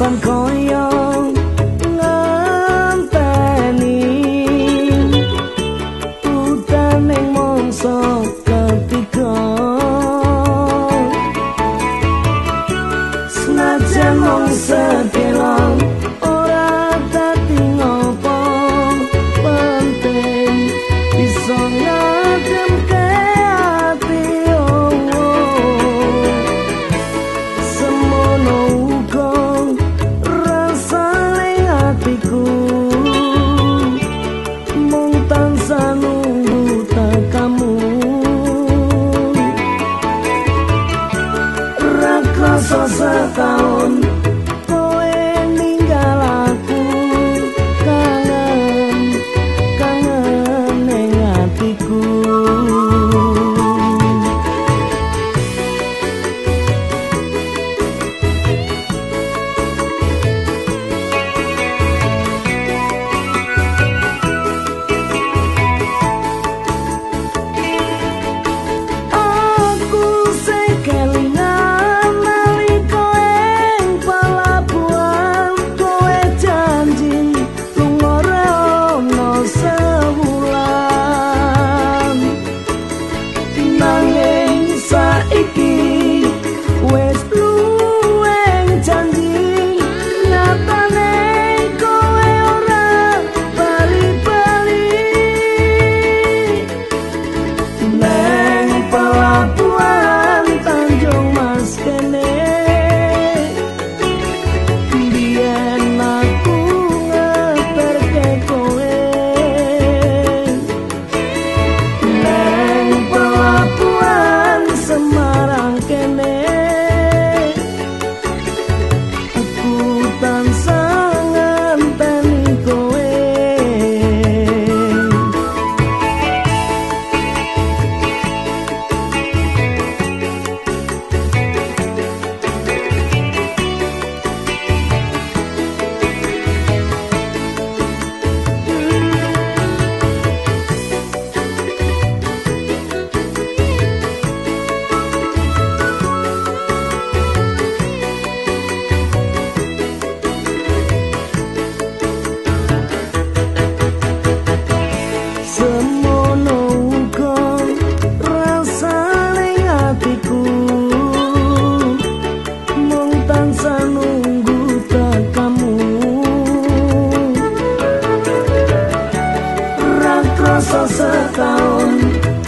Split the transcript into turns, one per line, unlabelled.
alasan koyo nganteni. Utane mongso ketika senajan mong selasa tahun salsa clown.